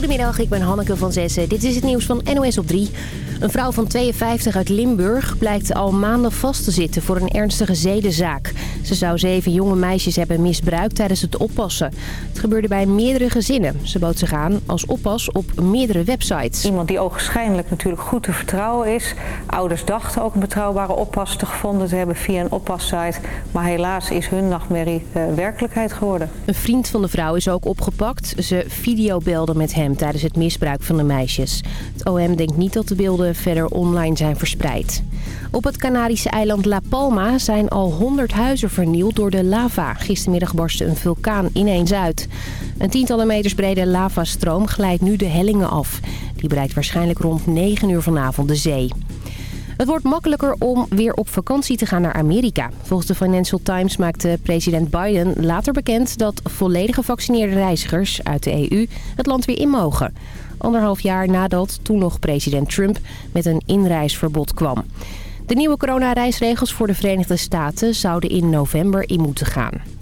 Goedemiddag, ik ben Hanneke van Zessen. Dit is het nieuws van NOS op 3. Een vrouw van 52 uit Limburg blijkt al maanden vast te zitten voor een ernstige zedenzaak. Ze zou zeven jonge meisjes hebben misbruikt tijdens het oppassen. Het gebeurde bij meerdere gezinnen. Ze bood zich aan als oppas op meerdere websites. Iemand die ogenschijnlijk natuurlijk goed te vertrouwen is. Ouders dachten ook een betrouwbare oppas te gevonden te hebben via een oppassite. Maar helaas is hun nachtmerrie uh, werkelijkheid geworden. Een vriend van de vrouw is ook opgepakt. Ze videobelden met hem tijdens het misbruik van de meisjes. Het OM denkt niet dat de beelden verder online zijn verspreid. Op het Canarische eiland La Palma zijn al 100 huizen vernield door de lava. Gistermiddag barstte een vulkaan ineens uit. Een tientallen meters brede lavastroom glijdt nu de hellingen af. Die bereikt waarschijnlijk rond 9 uur vanavond de zee. Het wordt makkelijker om weer op vakantie te gaan naar Amerika. Volgens de Financial Times maakte president Biden later bekend... dat volledig gevaccineerde reizigers uit de EU het land weer in mogen anderhalf jaar nadat toen nog president Trump met een inreisverbod kwam. De nieuwe coronareisregels voor de Verenigde Staten zouden in november in moeten gaan.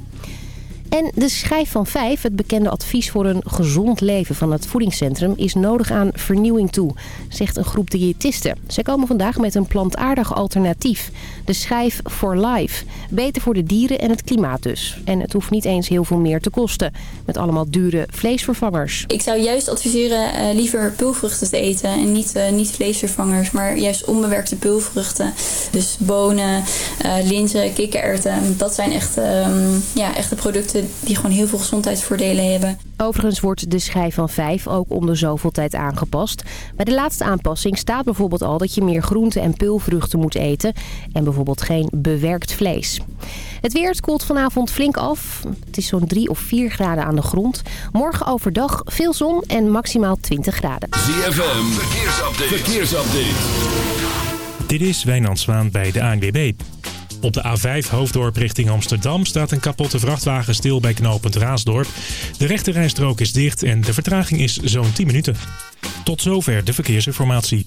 En de schijf van 5, het bekende advies voor een gezond leven van het voedingscentrum... is nodig aan vernieuwing toe, zegt een groep diëtisten. Zij komen vandaag met een plantaardig alternatief. De schijf for life. Beter voor de dieren en het klimaat dus. En het hoeft niet eens heel veel meer te kosten. Met allemaal dure vleesvervangers. Ik zou juist adviseren uh, liever pulvruchten te eten. En niet, uh, niet vleesvervangers, maar juist onbewerkte pulvruchten. Dus bonen, uh, linzen, kikkererwten. Dat zijn echt, um, ja, echte producten die gewoon heel veel gezondheidsvoordelen hebben. Overigens wordt de schijf van 5 ook om de zoveel tijd aangepast. Bij de laatste aanpassing staat bijvoorbeeld al dat je meer groenten en pulvruchten moet eten. En bijvoorbeeld geen bewerkt vlees. Het weer het koelt vanavond flink af. Het is zo'n 3 of 4 graden aan de grond. Morgen overdag veel zon en maximaal 20 graden. ZFM, verkeersupdate. verkeersupdate. Dit is Wijnand Zwaan bij de ANWB. Op de A5 Hoofddorp richting Amsterdam staat een kapotte vrachtwagen stil bij knooppunt Raasdorp. De rechterrijstrook is dicht en de vertraging is zo'n 10 minuten. Tot zover de verkeersinformatie.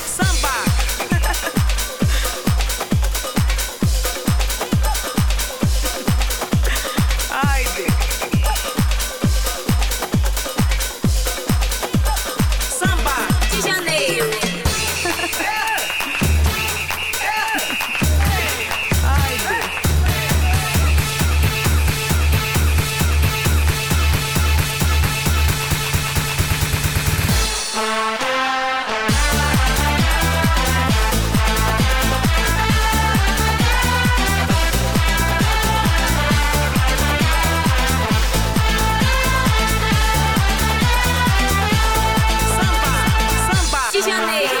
decision day.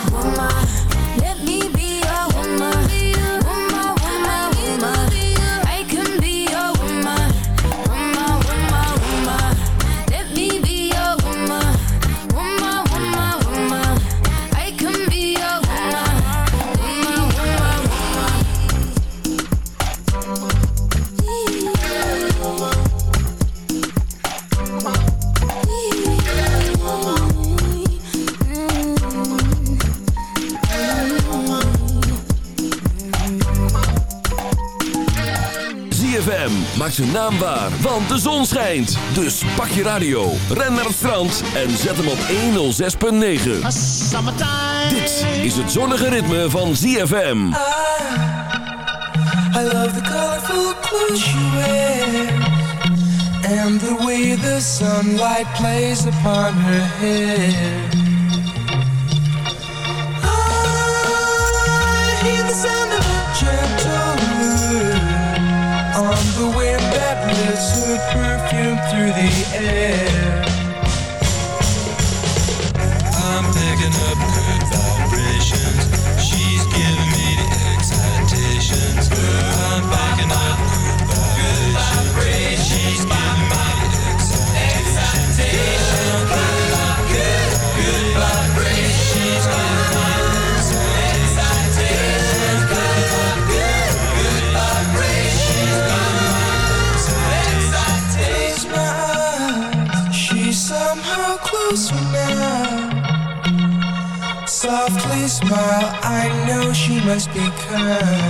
Woman, Maak zijn naam waar, want de zon schijnt. Dus pak je radio, ren naar het strand en zet hem op 106.9. Dit is het zonnige ritme van ZFM. I, I love the colorful clothes you wear. And the way the sunlight plays upon her hair. kiss perfume through the air. uh,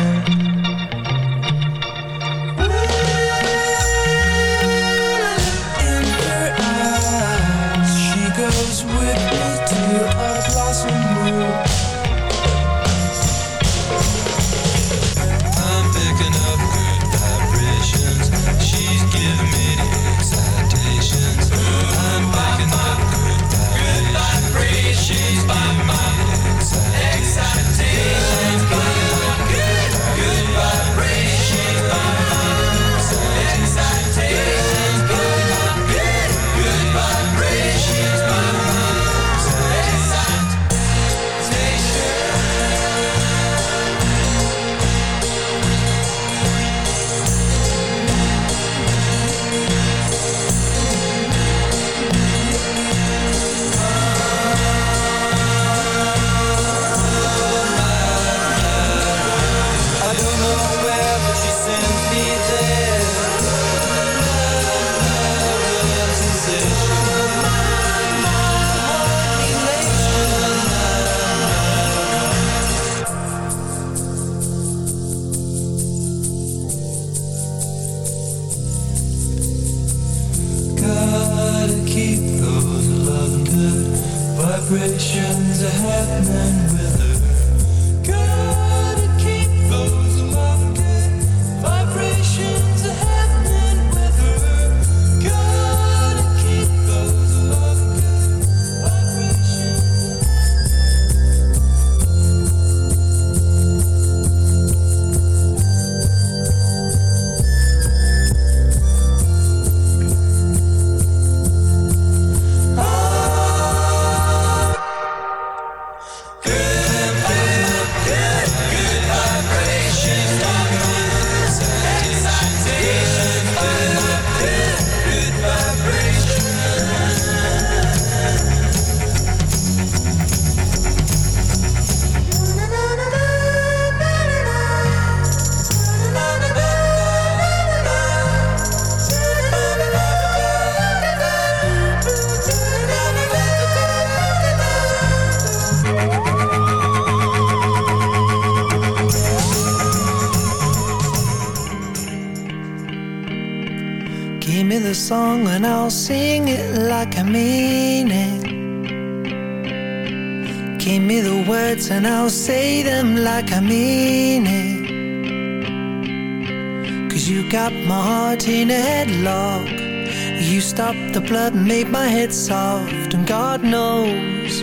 up the blood made my head soft And God knows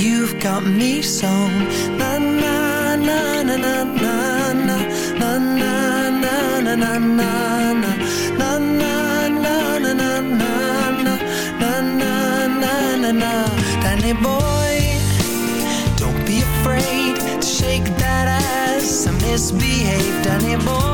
you've got me so Na na na na na na na Na na na na na na na Na na na na na na na Na na na na na Danny boy, don't be afraid To shake that ass and misbehave Danny boy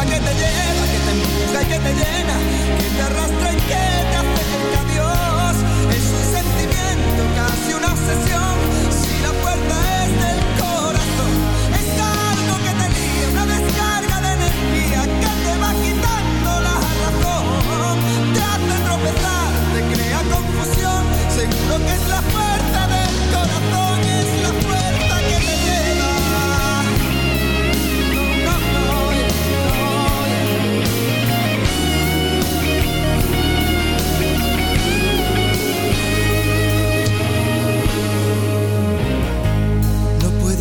Fuerza que te lleva, que te empuja y que te llena, que te arrastra y que te acerca a Dios. Es un sentimiento, casi una obsesión. Si la fuerza es del corazón, es algo que te lía, una descarga de energía que te va quitando la razón. Te hace tropezar, te crea confusión. Seguro que es la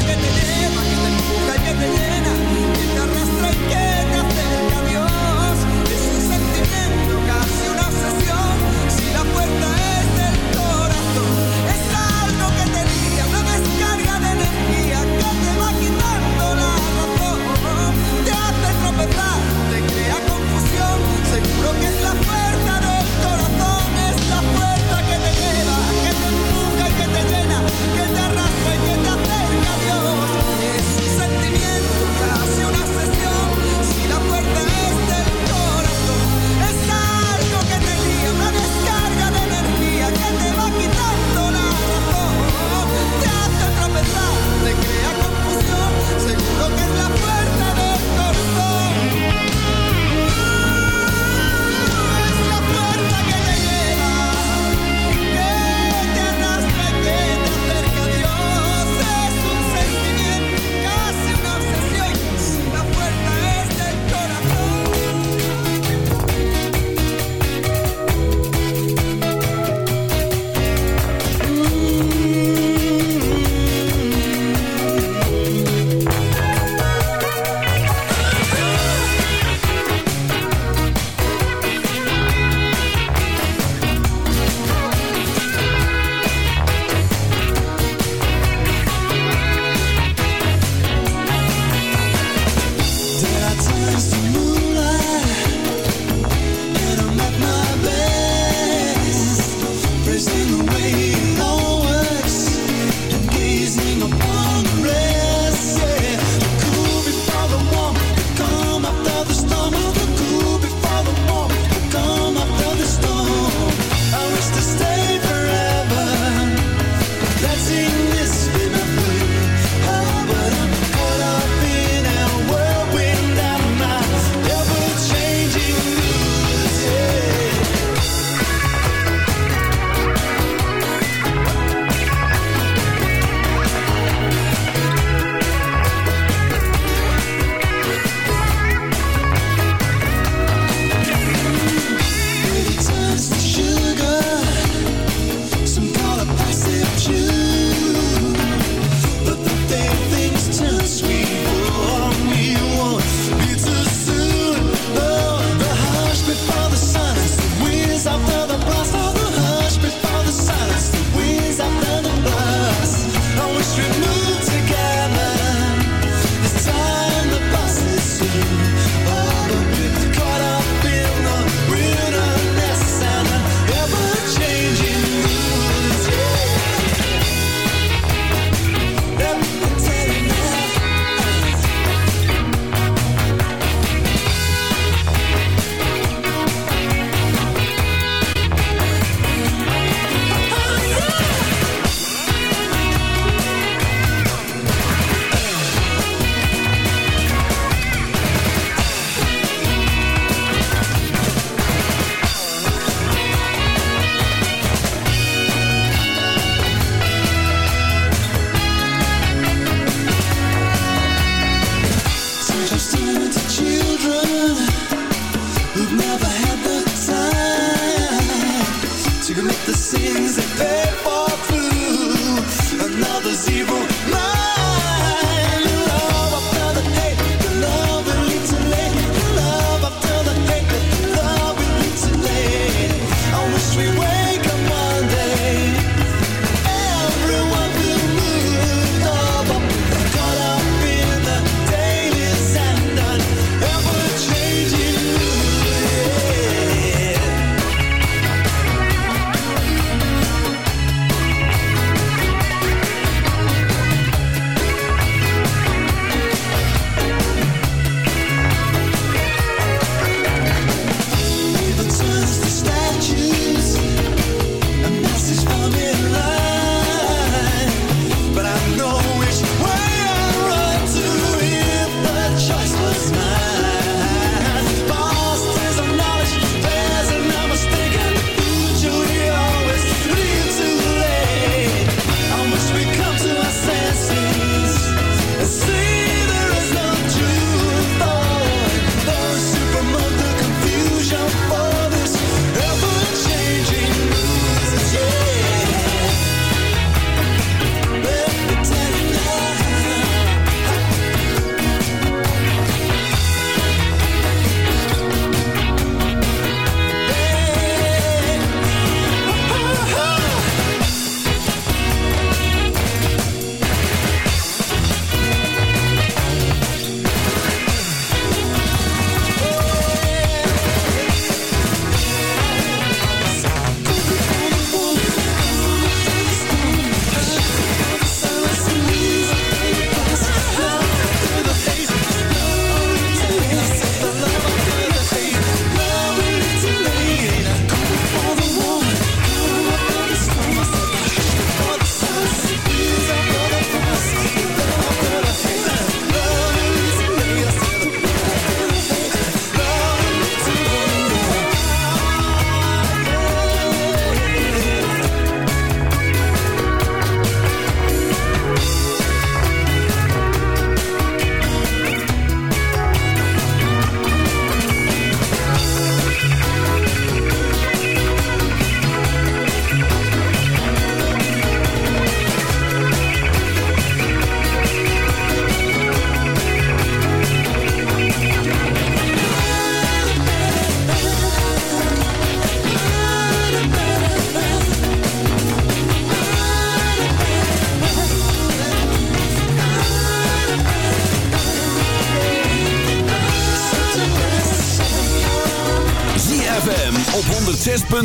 Que te lleva, que te empuja y que te llena,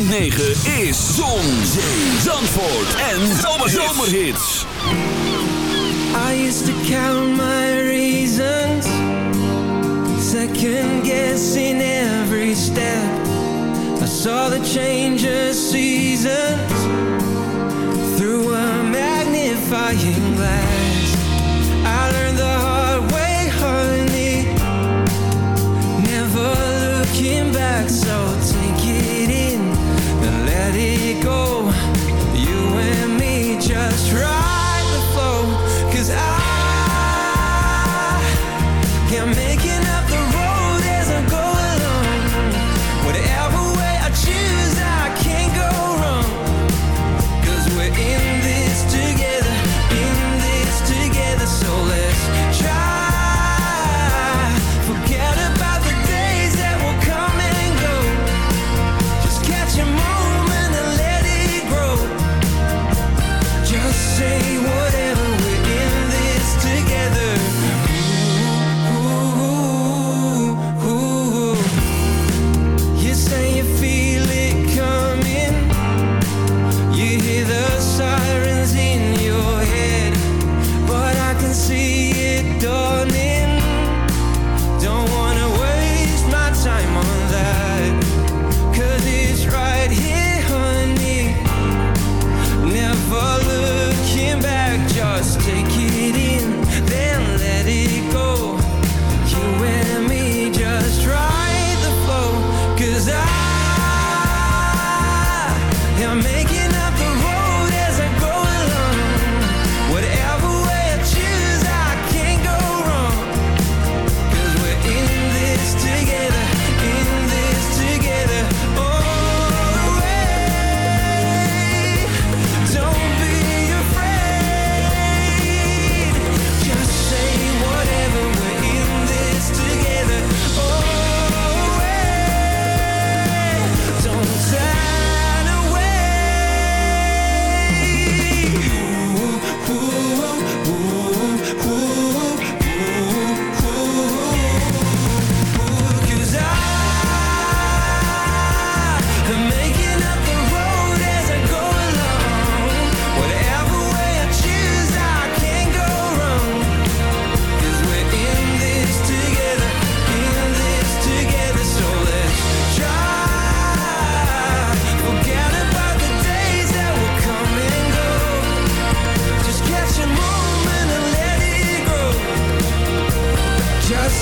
106.9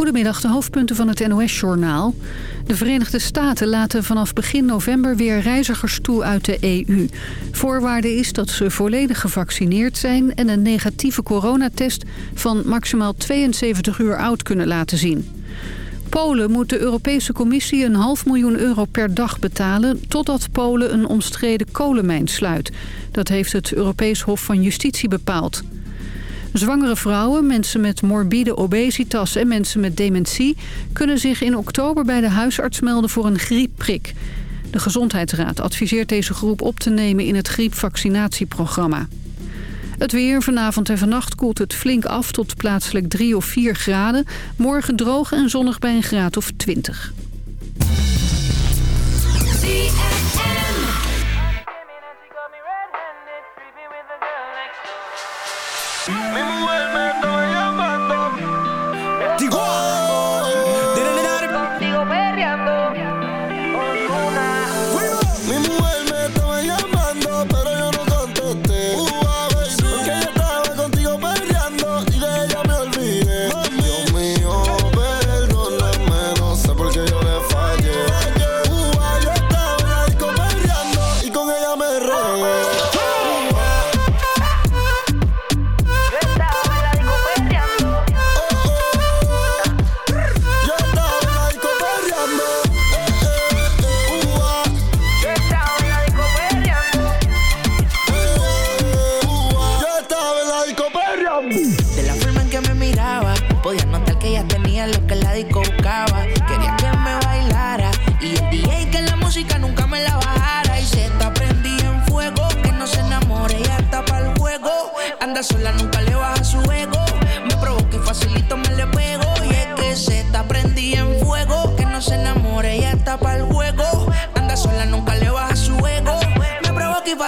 Goedemiddag, de hoofdpunten van het NOS-journaal. De Verenigde Staten laten vanaf begin november weer reizigers toe uit de EU. Voorwaarde is dat ze volledig gevaccineerd zijn... en een negatieve coronatest van maximaal 72 uur oud kunnen laten zien. Polen moet de Europese Commissie een half miljoen euro per dag betalen... totdat Polen een omstreden kolenmijn sluit. Dat heeft het Europees Hof van Justitie bepaald. Zwangere vrouwen, mensen met morbide obesitas en mensen met dementie... kunnen zich in oktober bij de huisarts melden voor een griepprik. De Gezondheidsraad adviseert deze groep op te nemen in het griepvaccinatieprogramma. Het weer vanavond en vannacht koelt het flink af tot plaatselijk 3 of 4 graden. Morgen droog en zonnig bij een graad of 20.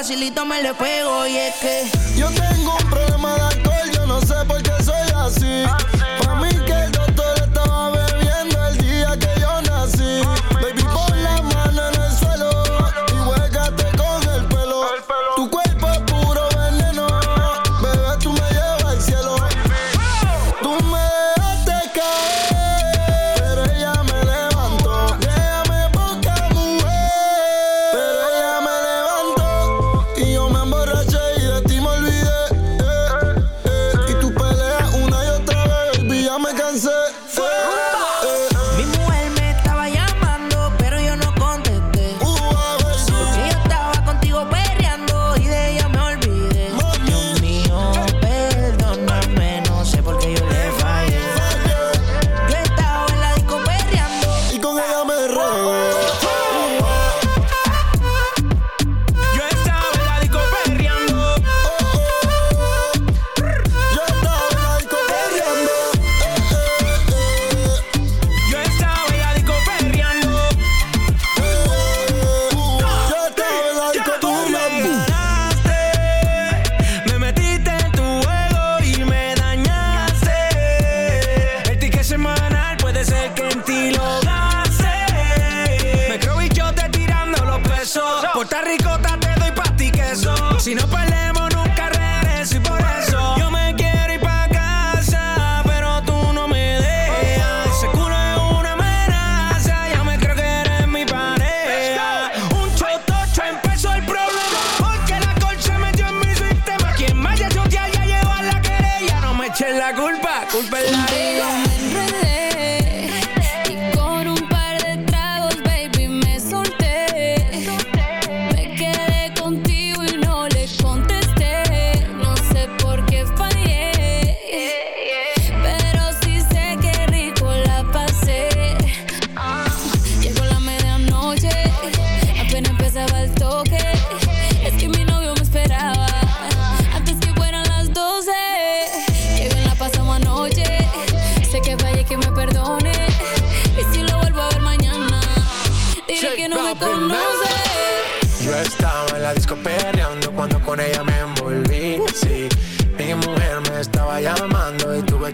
facilito me le pego y es que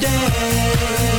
day.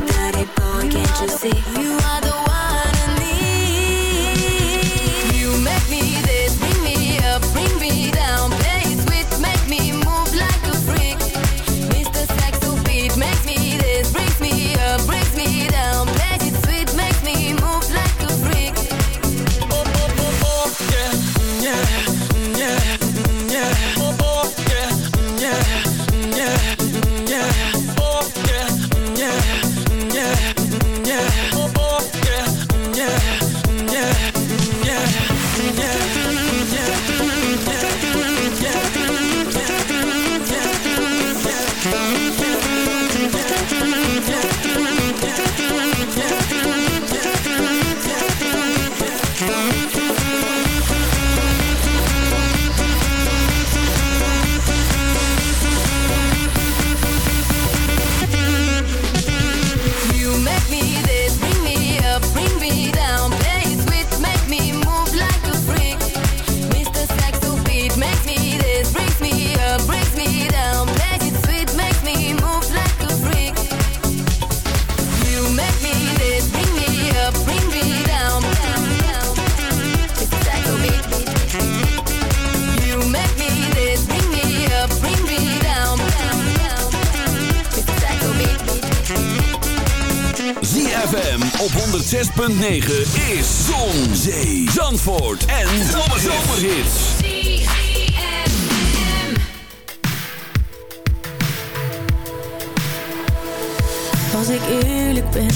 My dirty boy. Can't you see you are the 106.9 is Zon, Zee, Zandvoort en Zomerhits. Als ik eerlijk ben,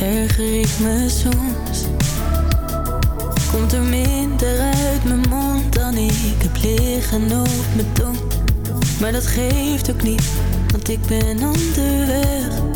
erger ik me soms. Komt er minder uit mijn mond dan ik heb liggen op mijn tong. Maar dat geeft ook niet, want ik ben onderweg.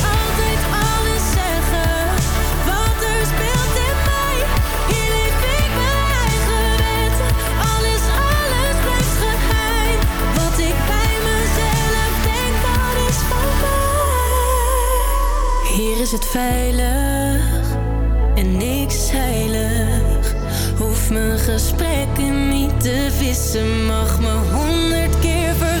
is het veilig en niks is heilig. Hoef mijn gesprekken niet te vissen, mag me honderd keer vergissen.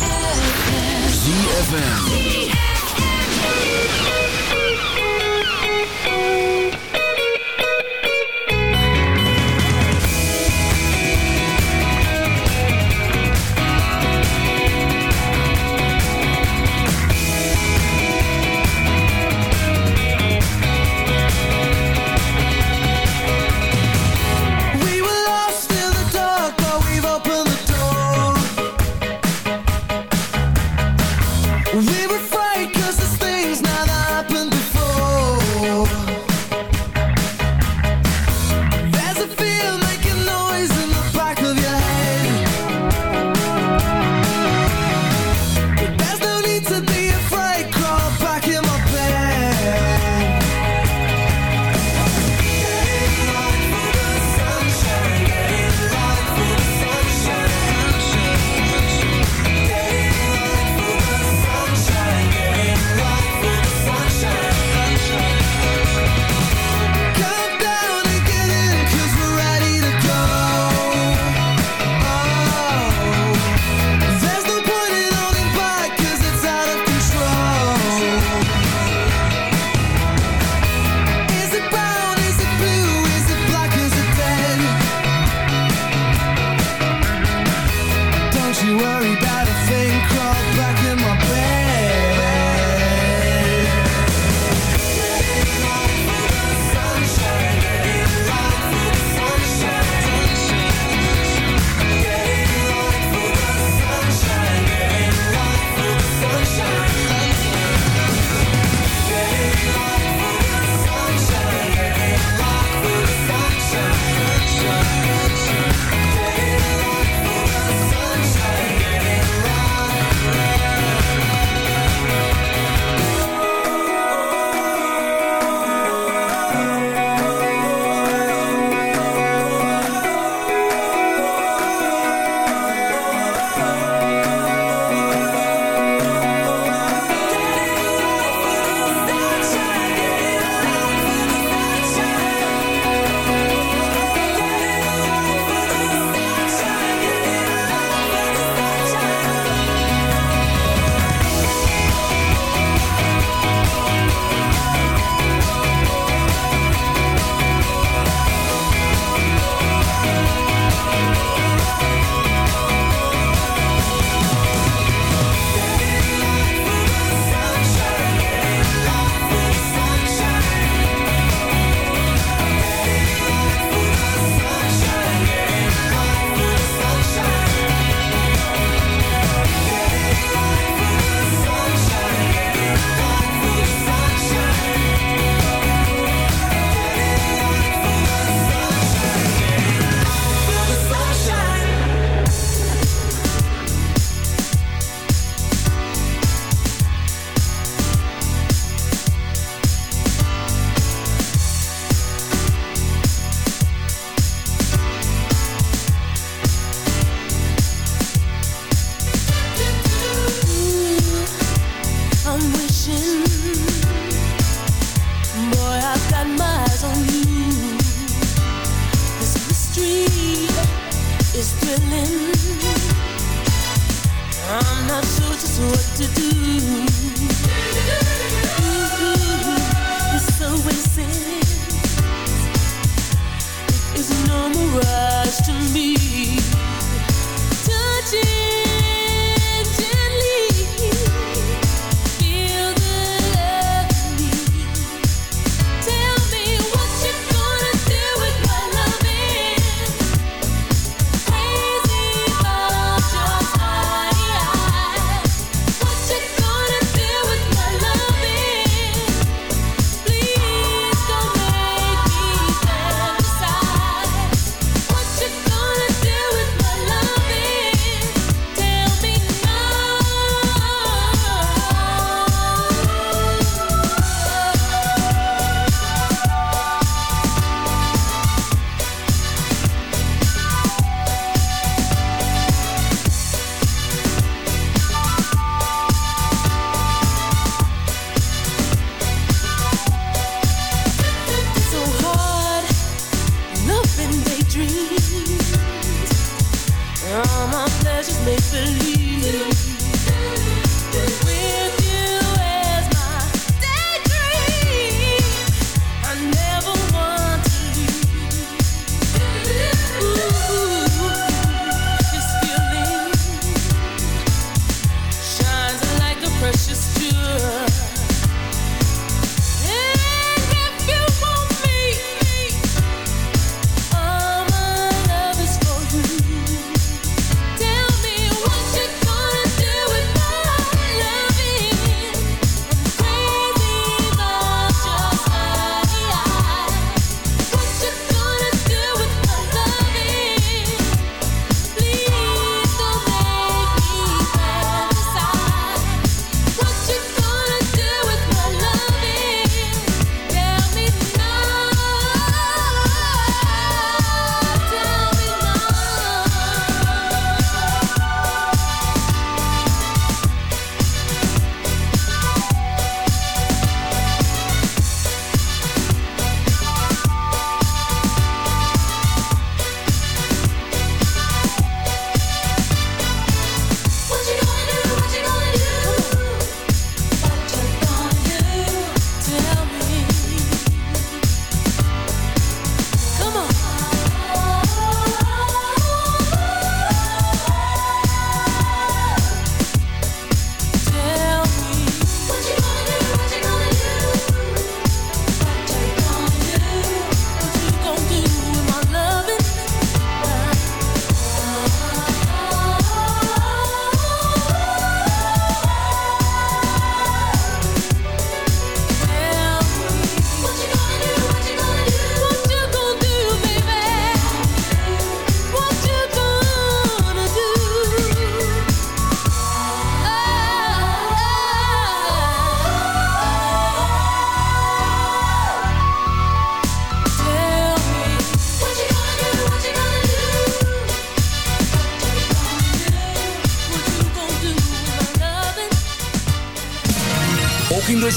ZFM.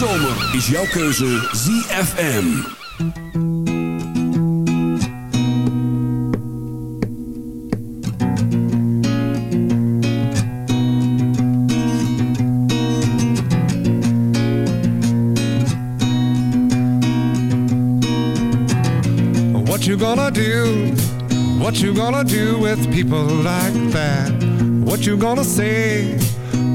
Zomer is jouw keuze ZFM. What you gonna do? What you gonna do with people like that? What you gonna say?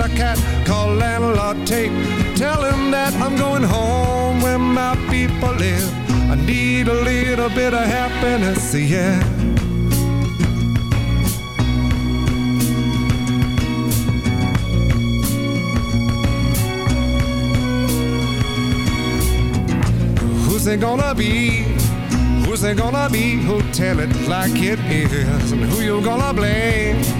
the cat. Call landlord Tate. Tell him that I'm going home where my people live. I need a little bit of happiness, yeah. Who's it gonna be? Who's it gonna be who'll tell it like it is? And who you gonna blame?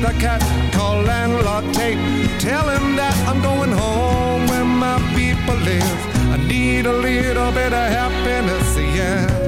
the cat. Call landlord Tate. Tell him that I'm going home where my people live. I need a little bit of happiness, yeah.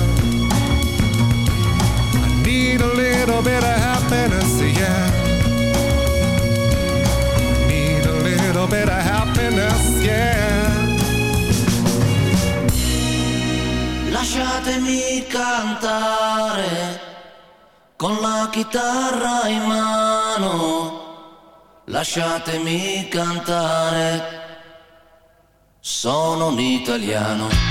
little bit of happiness, yeah. Need a little bit of happiness, yeah. Lasciatemi cantare con la chitarra in mano. Lasciatemi cantare. Sono un italiano.